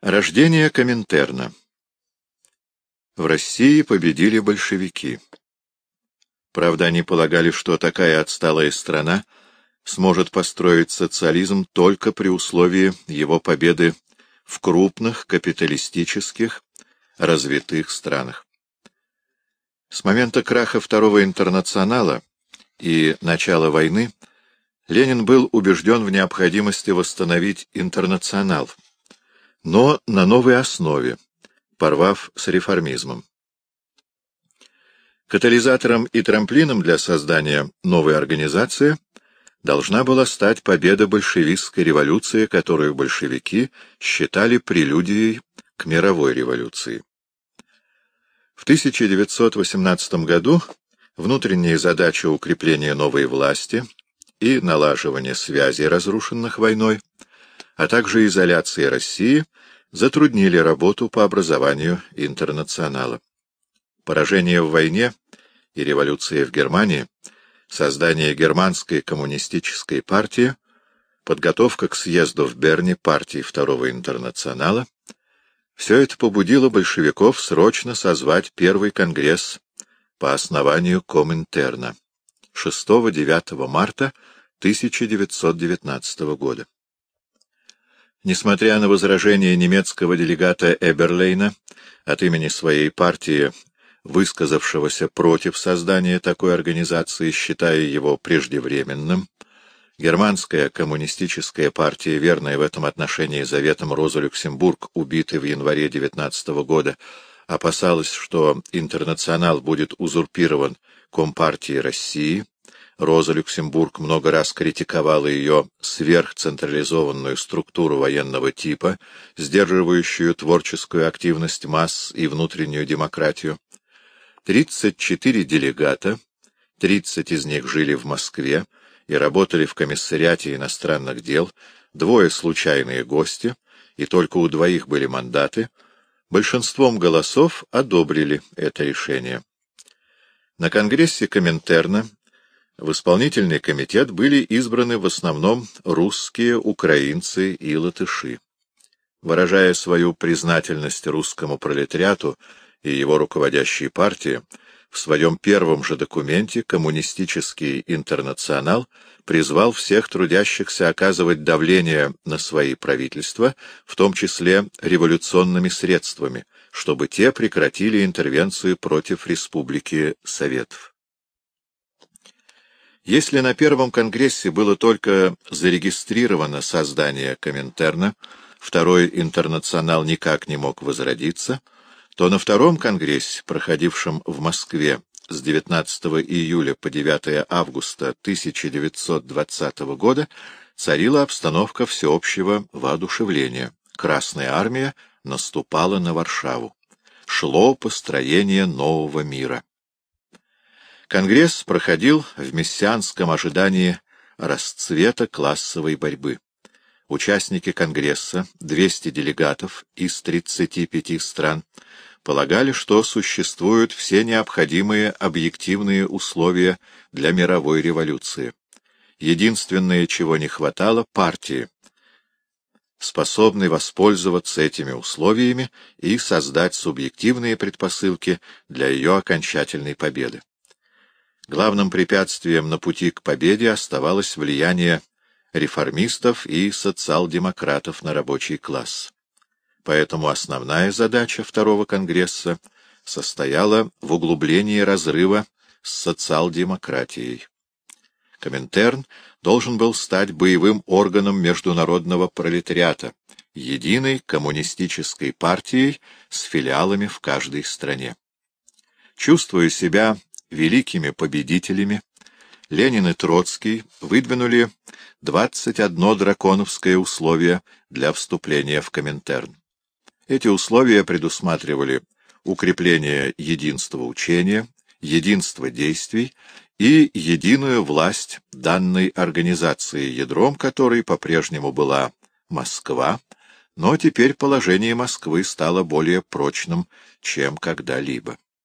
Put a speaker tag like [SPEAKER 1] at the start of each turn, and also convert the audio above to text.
[SPEAKER 1] Рождение Коминтерна В России победили большевики. Правда, они полагали, что такая отсталая страна сможет построить социализм только при условии его победы в крупных капиталистических развитых странах. С момента краха Второго интернационала и начала войны Ленин был убежден в необходимости восстановить интернационал — но на новой основе, порвав с реформизмом. Катализатором и трамплином для создания новой организации должна была стать победа большевистской революции, которую большевики считали прелюдией к мировой революции. В 1918 году внутренние задачи укрепления новой власти и налаживания связей, разрушенных войной, а также изоляция России затруднили работу по образованию интернационала. Поражение в войне и революция в Германии, создание германской коммунистической партии, подготовка к съезду в Берне партии Второго интернационала — все это побудило большевиков срочно созвать первый конгресс по основанию Коминтерна 6-9 марта 1919 года. Несмотря на возражения немецкого делегата Эберлейна от имени своей партии, высказавшегося против создания такой организации, считая его преждевременным, германская коммунистическая партия, верная в этом отношении заветам Роза Люксембург, убитый в январе 19 года, опасалась, что интернационал будет узурпирован Компартией России, Роза Люксембург много раз критиковала ее сверхцентрализованную структуру военного типа, сдерживающую творческую активность масс и внутреннюю демократию. 34 делегата, 30 из них жили в Москве и работали в комиссариате иностранных дел, двое случайные гости, и только у двоих были мандаты, большинством голосов одобрили это решение. На Конгрессе Коминтерна в исполнительный комитет были избраны в основном русские, украинцы и латыши. Выражая свою признательность русскому пролетариату и его руководящей партии, в своем первом же документе Коммунистический интернационал призвал всех трудящихся оказывать давление на свои правительства, в том числе революционными средствами, чтобы те прекратили интервенцию против Республики Советов. Если на Первом Конгрессе было только зарегистрировано создание Коминтерна, Второй интернационал никак не мог возродиться, то на Втором Конгрессе, проходившем в Москве с 19 июля по 9 августа 1920 года, царила обстановка всеобщего воодушевления. Красная армия наступала на Варшаву. Шло построение нового мира. Конгресс проходил в мессианском ожидании расцвета классовой борьбы. Участники Конгресса, 200 делегатов из 35 стран, полагали, что существуют все необходимые объективные условия для мировой революции. Единственное, чего не хватало — партии, способной воспользоваться этими условиями и создать субъективные предпосылки для ее окончательной победы. Главным препятствием на пути к победе оставалось влияние реформистов и социал-демократов на рабочий класс. Поэтому основная задача Второго Конгресса состояла в углублении разрыва с социал-демократией. Коминтерн должен был стать боевым органом международного пролетариата, единой коммунистической партией с филиалами в каждой стране. Чувствуя себя великими победителями, Ленин и Троцкий выдвинули 21 драконовское условие для вступления в Коминтерн. Эти условия предусматривали укрепление единства учения, единства действий и единую власть данной организации, ядром которой по-прежнему была Москва, но теперь положение Москвы стало более прочным, чем когда-либо.